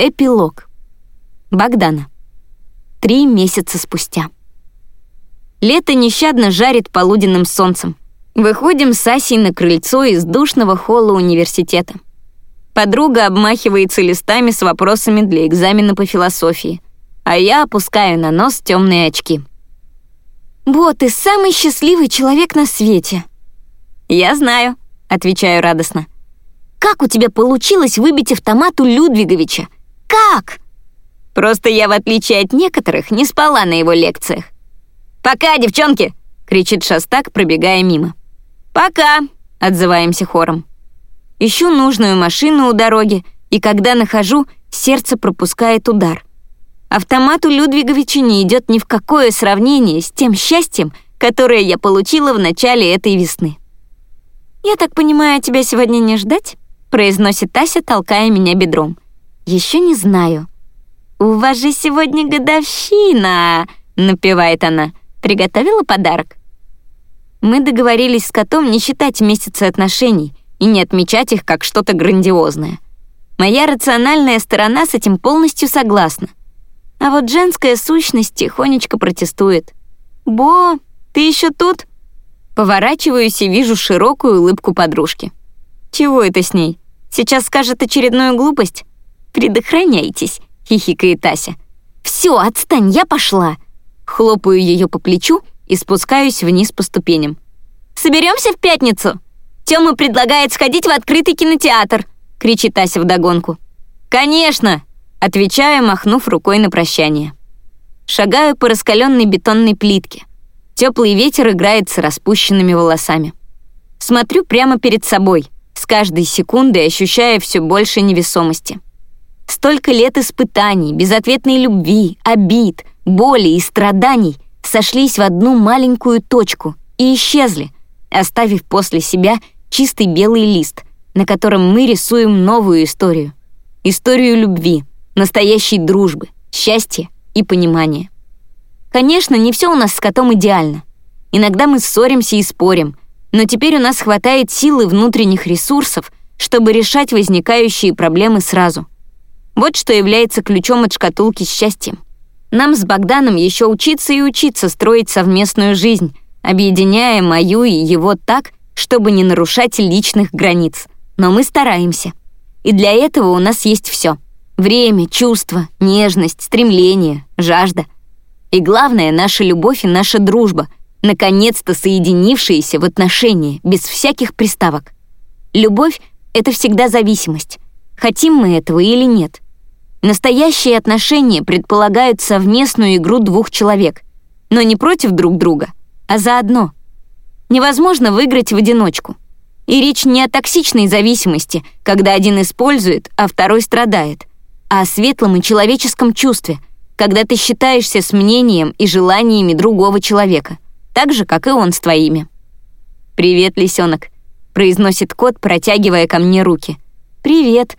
Эпилог. Богдана. Три месяца спустя. Лето нещадно жарит полуденным солнцем. Выходим с Асей на крыльцо из душного холла университета. Подруга обмахивается листами с вопросами для экзамена по философии, а я опускаю на нос темные очки. «Бо, ты самый счастливый человек на свете!» «Я знаю», — отвечаю радостно. «Как у тебя получилось выбить автомат у Людвиговича? Как?» Просто я, в отличие от некоторых, не спала на его лекциях. «Пока, девчонки!» — кричит Шастак, пробегая мимо. «Пока!» — отзываемся хором. Ищу нужную машину у дороги, и когда нахожу, сердце пропускает удар. Автомат у Людвиговича не идет ни в какое сравнение с тем счастьем, которое я получила в начале этой весны. «Я так понимаю, тебя сегодня не ждать?» — произносит Тася, толкая меня бедром. «Еще не знаю». «У вас же сегодня годовщина!» — напевает она. «Приготовила подарок?» Мы договорились с котом не считать месяцы отношений и не отмечать их как что-то грандиозное. Моя рациональная сторона с этим полностью согласна. А вот женская сущность тихонечко протестует. «Бо, ты еще тут?» Поворачиваюсь и вижу широкую улыбку подружки. «Чего это с ней? Сейчас скажет очередную глупость?» «Предохраняйтесь», — хихикает Тася. «Все, отстань, я пошла!» Хлопаю ее по плечу и спускаюсь вниз по ступеням. «Соберемся в пятницу?» Тёма предлагает сходить в открытый кинотеатр», — кричит Тася вдогонку. «Конечно!» — отвечаю, махнув рукой на прощание. Шагаю по раскаленной бетонной плитке. Теплый ветер играет с распущенными волосами. Смотрю прямо перед собой, с каждой секундой ощущая все больше невесомости. Столько лет испытаний, безответной любви, обид, боли и страданий сошлись в одну маленькую точку и исчезли, оставив после себя чистый белый лист, на котором мы рисуем новую историю. Историю любви, настоящей дружбы, счастья и понимания. Конечно, не все у нас с котом идеально. Иногда мы ссоримся и спорим, но теперь у нас хватает силы внутренних ресурсов, чтобы решать возникающие проблемы сразу. Вот что является ключом от шкатулки с счастьем. Нам с Богданом еще учиться и учиться строить совместную жизнь, объединяя мою и его так, чтобы не нарушать личных границ. Но мы стараемся. И для этого у нас есть все: Время, чувства, нежность, стремление, жажда. И главное, наша любовь и наша дружба, наконец-то соединившиеся в отношения, без всяких приставок. Любовь — это всегда зависимость. Хотим мы этого или нет. Настоящие отношения предполагают совместную игру двух человек, но не против друг друга, а заодно — невозможно выиграть в одиночку. И речь не о токсичной зависимости, когда один использует, а второй страдает, а о светлом и человеческом чувстве, когда ты считаешься с мнением и желаниями другого человека, так же, как и он с твоими. «Привет, лисенок», — произносит кот, протягивая ко мне руки. «Привет».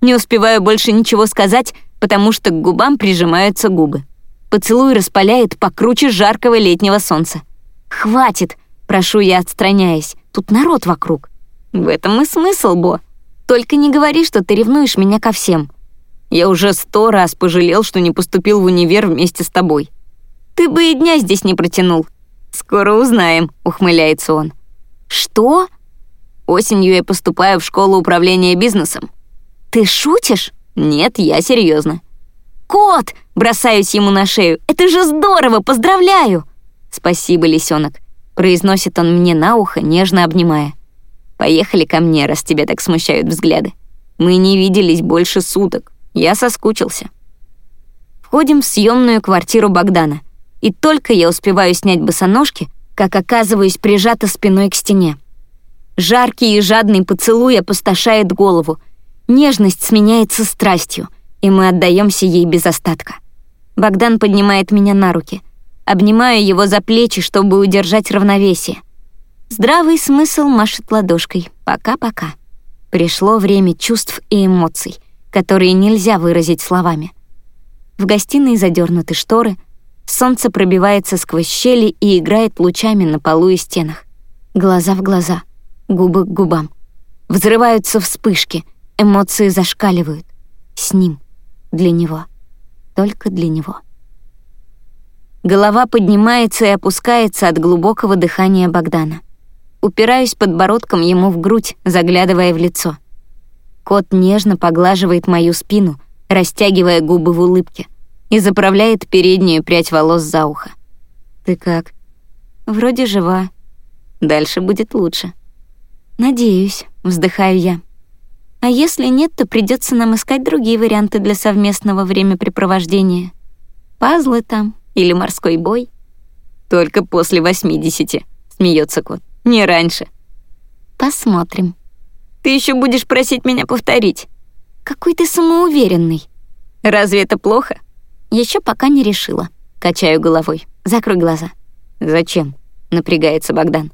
Не успеваю больше ничего сказать, потому что к губам прижимаются губы. Поцелуй распаляет покруче жаркого летнего солнца. «Хватит!» Прошу я, отстраняясь. Тут народ вокруг. В этом и смысл, Бо. Только не говори, что ты ревнуешь меня ко всем. Я уже сто раз пожалел, что не поступил в универ вместе с тобой. Ты бы и дня здесь не протянул. Скоро узнаем, ухмыляется он. Что? Осенью я поступаю в школу управления бизнесом. Ты шутишь? Нет, я серьезно. Кот! Бросаюсь ему на шею. Это же здорово, поздравляю! Спасибо, лисенок произносит он мне на ухо, нежно обнимая. «Поехали ко мне, раз тебя так смущают взгляды. Мы не виделись больше суток. Я соскучился». Входим в съемную квартиру Богдана, и только я успеваю снять босоножки, как оказываюсь прижата спиной к стене. Жаркий и жадный поцелуй опустошает голову, нежность сменяется страстью, и мы отдаемся ей без остатка. Богдан поднимает меня на руки — обнимаю его за плечи, чтобы удержать равновесие. Здравый смысл машет ладошкой. Пока-пока. Пришло время чувств и эмоций, которые нельзя выразить словами. В гостиной задернуты шторы, солнце пробивается сквозь щели и играет лучами на полу и стенах. Глаза в глаза, губы к губам. Взрываются вспышки, эмоции зашкаливают. С ним, Для него. Только для него. Голова поднимается и опускается от глубокого дыхания Богдана. Упираюсь подбородком ему в грудь, заглядывая в лицо. Кот нежно поглаживает мою спину, растягивая губы в улыбке, и заправляет переднюю прядь волос за ухо. «Ты как?» «Вроде жива. Дальше будет лучше». «Надеюсь», — вздыхаю я. «А если нет, то придется нам искать другие варианты для совместного времяпрепровождения. Пазлы там, или морской бой? Только после восьмидесяти, смеется кот. Не раньше. Посмотрим. Ты еще будешь просить меня повторить. Какой ты самоуверенный. Разве это плохо? Еще пока не решила. Качаю головой. Закрой глаза. Зачем? Напрягается Богдан.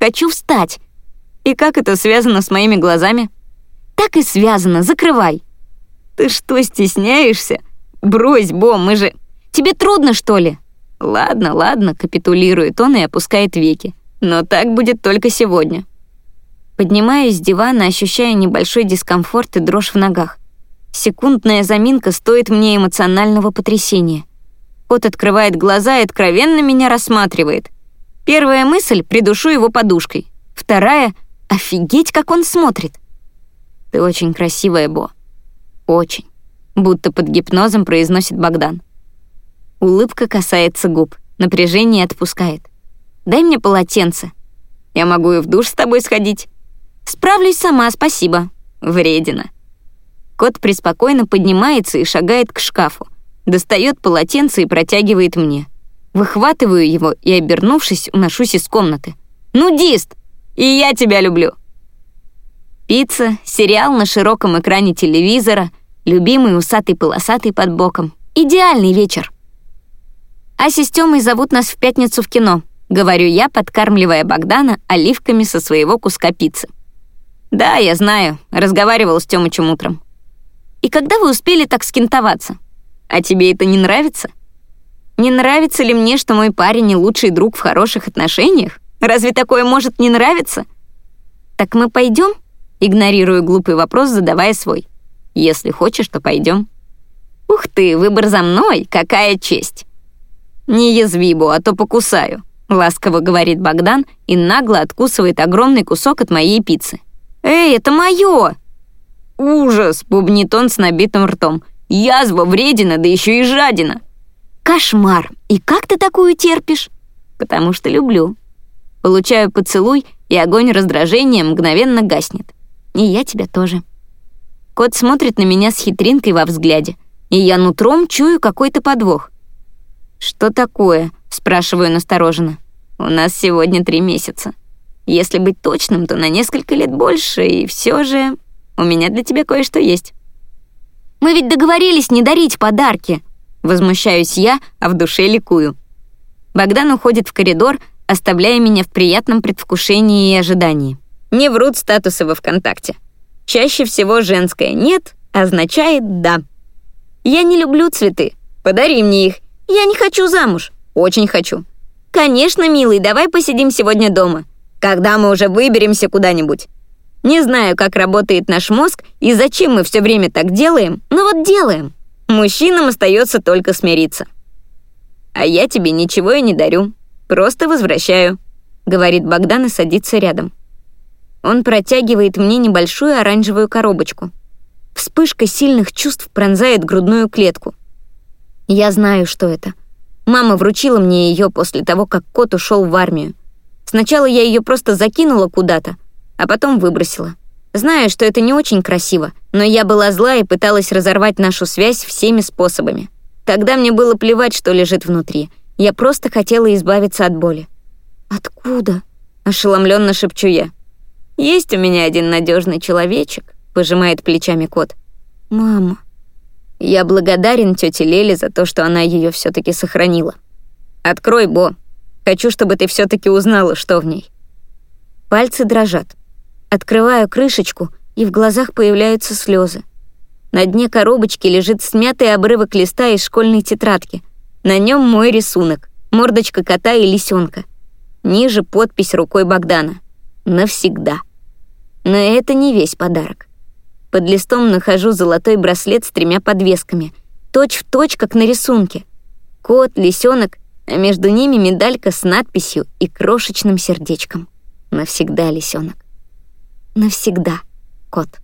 Хочу встать. И как это связано с моими глазами? Так и связано, закрывай. Ты что, стесняешься? Брось, Бом, мы же... Тебе трудно, что ли?» «Ладно, ладно», — капитулирует он и опускает веки. «Но так будет только сегодня». Поднимаюсь с дивана, ощущая небольшой дискомфорт и дрожь в ногах. Секундная заминка стоит мне эмоционального потрясения. Кот открывает глаза и откровенно меня рассматривает. Первая мысль — придушу его подушкой. Вторая — офигеть, как он смотрит. «Ты очень красивая, Бо. Очень». Будто под гипнозом произносит Богдан. Улыбка касается губ, напряжение отпускает. «Дай мне полотенце. Я могу и в душ с тобой сходить». «Справлюсь сама, спасибо». Вредина. Кот преспокойно поднимается и шагает к шкафу, достает полотенце и протягивает мне. Выхватываю его и, обернувшись, уношусь из комнаты. «Нудист! И я тебя люблю!» Пицца, сериал на широком экране телевизора, любимый усатый-полосатый под боком. Идеальный вечер. А с Тёмой зовут нас в пятницу в кино», — говорю я, подкармливая Богдана оливками со своего куска пиццы. «Да, я знаю», — разговаривал с Тёмычем утром. «И когда вы успели так скинтоваться? А тебе это не нравится?» «Не нравится ли мне, что мой парень не лучший друг в хороших отношениях? Разве такое может не нравиться?» «Так мы пойдем? Игнорирую глупый вопрос, задавая свой. «Если хочешь, то пойдем. «Ух ты, выбор за мной, какая честь!» «Не язви, Бо, а то покусаю», — ласково говорит Богдан и нагло откусывает огромный кусок от моей пиццы. «Эй, это моё!» «Ужас!» — бубнит он с набитым ртом. «Язва, вредина, да еще и жадина!» «Кошмар! И как ты такую терпишь?» «Потому что люблю». Получаю поцелуй, и огонь раздражения мгновенно гаснет. И я тебя тоже. Кот смотрит на меня с хитринкой во взгляде, и я нутром чую какой-то подвох. «Что такое?» — спрашиваю настороженно. «У нас сегодня три месяца. Если быть точным, то на несколько лет больше, и все же у меня для тебя кое-что есть». «Мы ведь договорились не дарить подарки!» Возмущаюсь я, а в душе ликую. Богдан уходит в коридор, оставляя меня в приятном предвкушении и ожидании. Не врут статусы во ВКонтакте. Чаще всего женское «нет» означает «да». Я не люблю цветы. Подари мне их, я не хочу замуж. Очень хочу. Конечно, милый, давай посидим сегодня дома. Когда мы уже выберемся куда-нибудь. Не знаю, как работает наш мозг и зачем мы все время так делаем, но вот делаем. Мужчинам остается только смириться. А я тебе ничего и не дарю. Просто возвращаю, говорит Богдан и садится рядом. Он протягивает мне небольшую оранжевую коробочку. Вспышка сильных чувств пронзает грудную клетку. Я знаю, что это. Мама вручила мне ее после того, как кот ушел в армию. Сначала я ее просто закинула куда-то, а потом выбросила. Знаю, что это не очень красиво, но я была зла и пыталась разорвать нашу связь всеми способами. Тогда мне было плевать, что лежит внутри. Я просто хотела избавиться от боли. «Откуда?» — ошеломленно шепчу я. «Есть у меня один надежный человечек», — пожимает плечами кот. «Мама», я благодарен тете Леле за то, что она ее все таки сохранила. Открой, Бо. Хочу, чтобы ты все таки узнала, что в ней. Пальцы дрожат. Открываю крышечку, и в глазах появляются слезы. На дне коробочки лежит смятый обрывок листа из школьной тетрадки. На нем мой рисунок, мордочка кота и лисенка. Ниже подпись рукой Богдана. Навсегда. Но это не весь подарок. Под листом нахожу золотой браслет с тремя подвесками, точь в точь, как на рисунке. Кот, лисенок, а между ними медалька с надписью и крошечным сердечком. Навсегда, лисенок. Навсегда, кот.